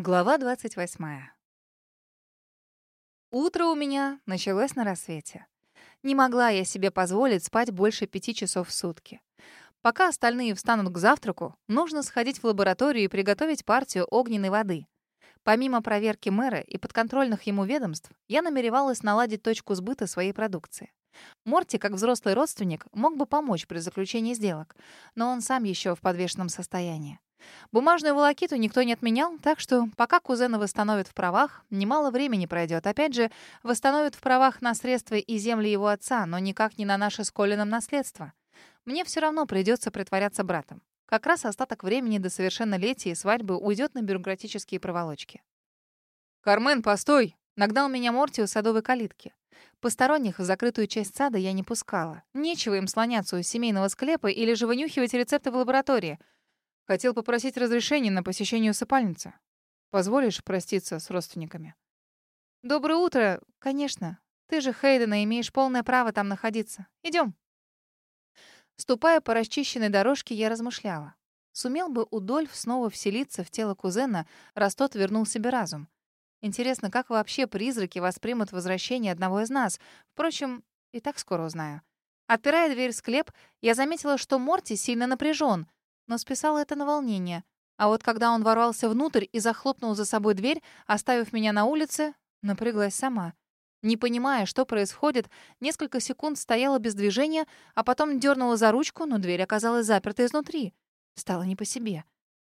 Глава 28. Утро у меня началось на рассвете. Не могла я себе позволить спать больше пяти часов в сутки. Пока остальные встанут к завтраку, нужно сходить в лабораторию и приготовить партию огненной воды. Помимо проверки мэра и подконтрольных ему ведомств, я намеревалась наладить точку сбыта своей продукции. Морти, как взрослый родственник, мог бы помочь при заключении сделок, но он сам еще в подвешенном состоянии. Бумажную волокиту никто не отменял, так что пока кузена восстановят в правах, немало времени пройдет. Опять же, восстановят в правах на средства и земли его отца, но никак не на наше с Колином наследство. Мне все равно придется притворяться братом. Как раз остаток времени до совершеннолетия и свадьбы уйдет на бюрократические проволочки. «Кармен, постой!» — нагнал меня Морти у садовой калитки. Посторонних в закрытую часть сада я не пускала. Нечего им слоняться у семейного склепа или же вынюхивать рецепты в лаборатории — Хотел попросить разрешения на посещение усыпальницы. Позволишь проститься с родственниками? Доброе утро. Конечно. Ты же Хейдена имеешь полное право там находиться. Идем. Ступая по расчищенной дорожке, я размышляла. Сумел бы Удольф снова вселиться в тело кузена, раз тот вернул себе разум. Интересно, как вообще призраки воспримут возвращение одного из нас? Впрочем, и так скоро узнаю. Отпирая дверь в склеп, я заметила, что Морти сильно напряжен но списала это на волнение. А вот когда он ворвался внутрь и захлопнул за собой дверь, оставив меня на улице, напряглась сама. Не понимая, что происходит, несколько секунд стояла без движения, а потом дернула за ручку, но дверь оказалась заперта изнутри. Стало не по себе.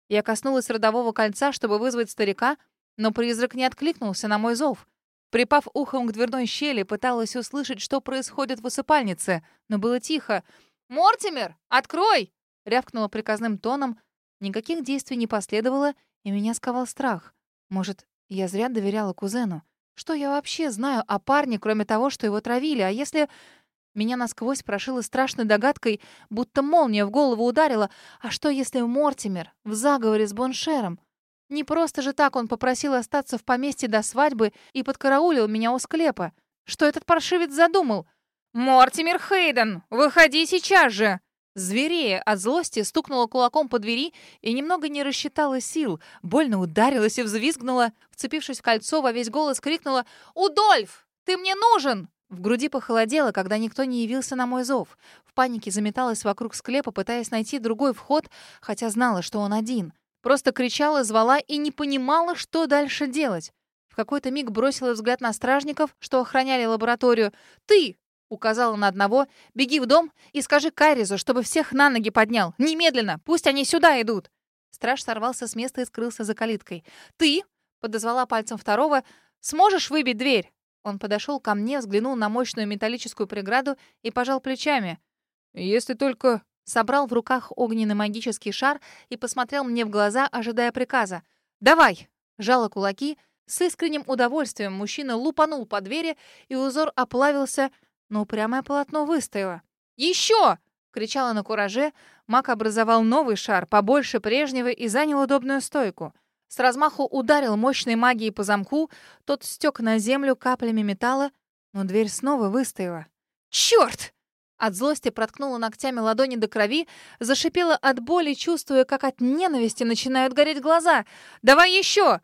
Я коснулась родового кольца, чтобы вызвать старика, но призрак не откликнулся на мой зов. Припав ухом к дверной щели, пыталась услышать, что происходит в усыпальнице, но было тихо. «Мортимер, открой!» Рявкнула приказным тоном. Никаких действий не последовало, и меня сковал страх. Может, я зря доверяла кузену? Что я вообще знаю о парне, кроме того, что его травили? А если... Меня насквозь прошило страшной догадкой, будто молния в голову ударила. А что, если Мортимер в заговоре с Боншером? Не просто же так он попросил остаться в поместье до свадьбы и подкараулил меня у склепа. Что этот паршивец задумал? «Мортимер Хейден, выходи сейчас же!» Зверея от злости стукнула кулаком по двери и немного не рассчитала сил, больно ударилась и взвизгнула, вцепившись в кольцо, во весь голос крикнула «Удольф, ты мне нужен!» В груди похолодело, когда никто не явился на мой зов. В панике заметалась вокруг склепа, пытаясь найти другой вход, хотя знала, что он один. Просто кричала, звала и не понимала, что дальше делать. В какой-то миг бросила взгляд на стражников, что охраняли лабораторию. «Ты! Указала на одного. «Беги в дом и скажи Каризу, чтобы всех на ноги поднял. Немедленно! Пусть они сюда идут!» Страж сорвался с места и скрылся за калиткой. «Ты?» — подозвала пальцем второго. «Сможешь выбить дверь?» Он подошел ко мне, взглянул на мощную металлическую преграду и пожал плечами. «Если только...» Собрал в руках огненный магический шар и посмотрел мне в глаза, ожидая приказа. «Давай!» — жала кулаки. С искренним удовольствием мужчина лупанул по двери, и узор оплавился, но упрямое полотно выстояло. «Еще!» — кричала на кураже. Маг образовал новый шар, побольше прежнего, и занял удобную стойку. С размаху ударил мощной магией по замку, тот стек на землю каплями металла, но дверь снова выстояла. «Черт!» От злости проткнула ногтями ладони до крови, зашипела от боли, чувствуя, как от ненависти начинают гореть глаза. «Давай еще!»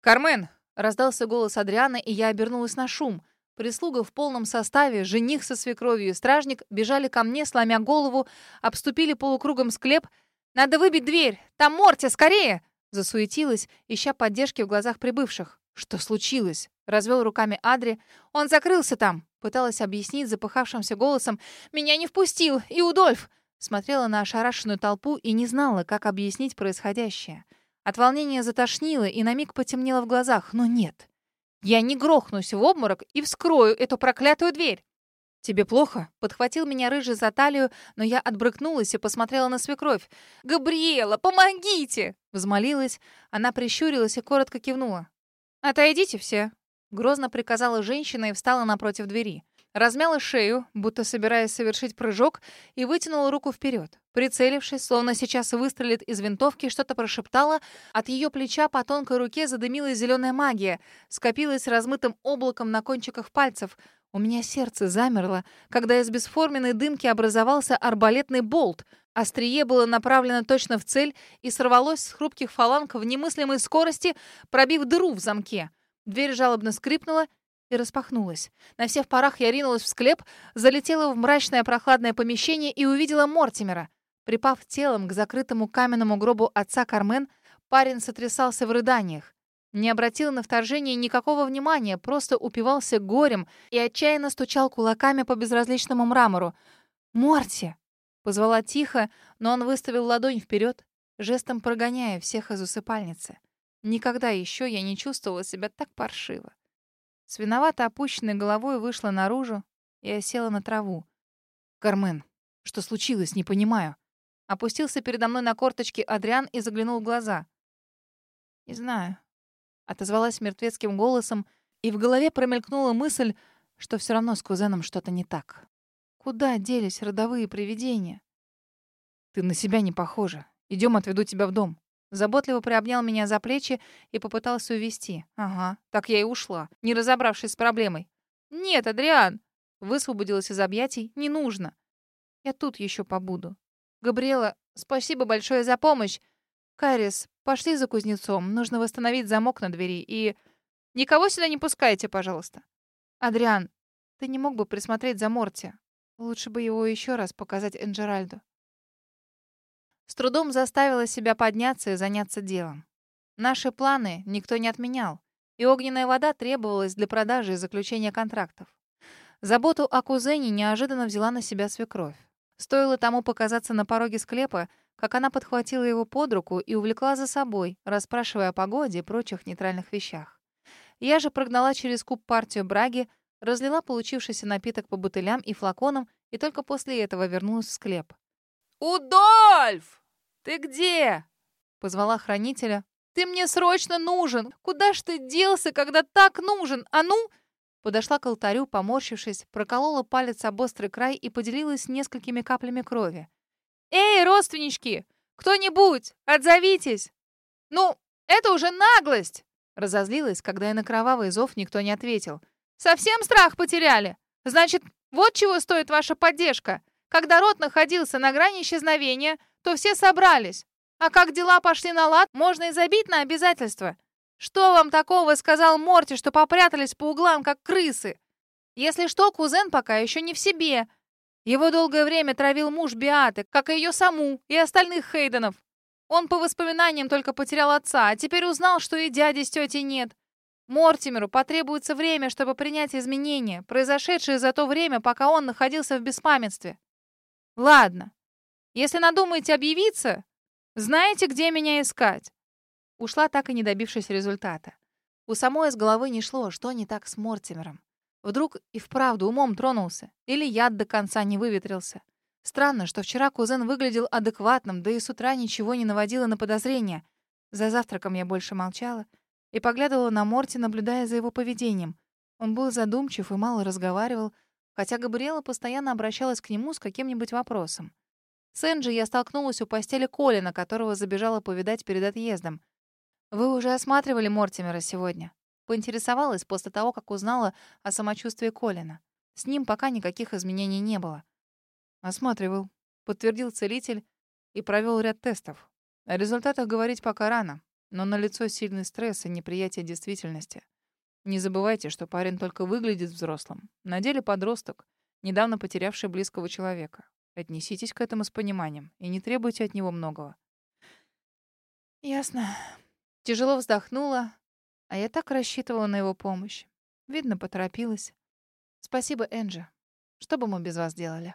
«Кармен!» — раздался голос Адриана, и я обернулась на шум — Прислуга в полном составе, жених со свекровью и стражник бежали ко мне, сломя голову, обступили полукругом склеп. «Надо выбить дверь! Там Морти, скорее!» Засуетилась, ища поддержки в глазах прибывших. «Что случилось?» — развел руками Адри. «Он закрылся там!» — пыталась объяснить запыхавшимся голосом. «Меня не впустил! И Удольф!» Смотрела на ошарашенную толпу и не знала, как объяснить происходящее. От волнения затошнило и на миг потемнело в глазах, но нет. Я не грохнусь в обморок и вскрою эту проклятую дверь. «Тебе плохо?» — подхватил меня рыжий за талию, но я отбрыкнулась и посмотрела на свекровь. «Габриэла, помогите!» — взмолилась. Она прищурилась и коротко кивнула. «Отойдите все!» — грозно приказала женщина и встала напротив двери. Размяла шею, будто собираясь совершить прыжок, и вытянула руку вперед. Прицелившись, словно сейчас выстрелит из винтовки, что-то прошептала. От ее плеча по тонкой руке задымилась зеленая магия. Скопилась размытым облаком на кончиках пальцев. У меня сердце замерло, когда из бесформенной дымки образовался арбалетный болт. Острие было направлено точно в цель и сорвалось с хрупких фаланг в немыслимой скорости, пробив дыру в замке. Дверь жалобно скрипнула и распахнулась. На всех парах я ринулась в склеп, залетела в мрачное прохладное помещение и увидела Мортимера. Припав телом к закрытому каменному гробу отца Кармен, парень сотрясался в рыданиях. Не обратил на вторжение никакого внимания, просто упивался горем и отчаянно стучал кулаками по безразличному мрамору. «Морти!» Позвала тихо, но он выставил ладонь вперед, жестом прогоняя всех из усыпальницы. Никогда еще я не чувствовала себя так паршиво. С виновато опущенной головой вышла наружу и осела на траву. «Кармен, что случилось, не понимаю». Опустился передо мной на корточки Адриан и заглянул в глаза. «Не знаю», — отозвалась мертвецким голосом, и в голове промелькнула мысль, что все равно с кузеном что-то не так. Куда делись родовые привидения? Ты на себя не похожа. Идем, отведу тебя в дом. Заботливо приобнял меня за плечи и попытался увести. Ага, так я и ушла, не разобравшись с проблемой. Нет, Адриан, высвободилась из объятий, не нужно. Я тут еще побуду. Габриэла, спасибо большое за помощь. Карис, пошли за кузнецом. Нужно восстановить замок на двери и... Никого сюда не пускайте, пожалуйста. Адриан, ты не мог бы присмотреть за Морти? Лучше бы его еще раз показать Энджеральду. С трудом заставила себя подняться и заняться делом. Наши планы никто не отменял, и огненная вода требовалась для продажи и заключения контрактов. Заботу о кузене неожиданно взяла на себя свекровь. Стоило тому показаться на пороге склепа, как она подхватила его под руку и увлекла за собой, расспрашивая о погоде и прочих нейтральных вещах. Я же прогнала через куб партию браги, разлила получившийся напиток по бутылям и флаконам и только после этого вернулась в склеп. «Удольф! Ты где?» — позвала хранителя. «Ты мне срочно нужен! Куда ж ты делся, когда так нужен? А ну!» Подошла к алтарю, поморщившись, проколола палец об острый край и поделилась несколькими каплями крови. «Эй, родственнички! Кто-нибудь! Отзовитесь!» «Ну, это уже наглость!» Разозлилась, когда и на кровавый зов никто не ответил. Совсем страх потеряли? Значит, вот чего стоит ваша поддержка. Когда род находился на грани исчезновения, то все собрались. А как дела пошли на лад, можно и забить на обязательства. Что вам такого сказал Морти, что попрятались по углам, как крысы? Если что, кузен пока еще не в себе. Его долгое время травил муж Биаты, как и ее саму, и остальных Хейденов. Он по воспоминаниям только потерял отца, а теперь узнал, что и дяди с тетей нет. Мортимеру потребуется время, чтобы принять изменения, произошедшие за то время, пока он находился в беспамятстве. Ладно. Если надумаете объявиться, знаете, где меня искать. Ушла, так и не добившись результата. У самой из головы не шло, что не так с Мортимером. Вдруг и вправду умом тронулся, или яд до конца не выветрился. Странно, что вчера кузен выглядел адекватным, да и с утра ничего не наводило на подозрения. За завтраком я больше молчала — и поглядывала на Морти, наблюдая за его поведением. Он был задумчив и мало разговаривал, хотя Габриэла постоянно обращалась к нему с каким-нибудь вопросом. С Энджи я столкнулась у постели Колина, которого забежала повидать перед отъездом. «Вы уже осматривали Мортимера сегодня?» Поинтересовалась после того, как узнала о самочувствии Колина. С ним пока никаких изменений не было. «Осматривал», — подтвердил целитель и провел ряд тестов. О результатах говорить пока рано но на лицо сильный стресс и неприятие действительности. Не забывайте, что парень только выглядит взрослым. На деле подросток, недавно потерявший близкого человека. Отнеситесь к этому с пониманием и не требуйте от него многого. Ясно. Тяжело вздохнула, а я так рассчитывала на его помощь. Видно, поторопилась. Спасибо, Энджи. Что бы мы без вас делали?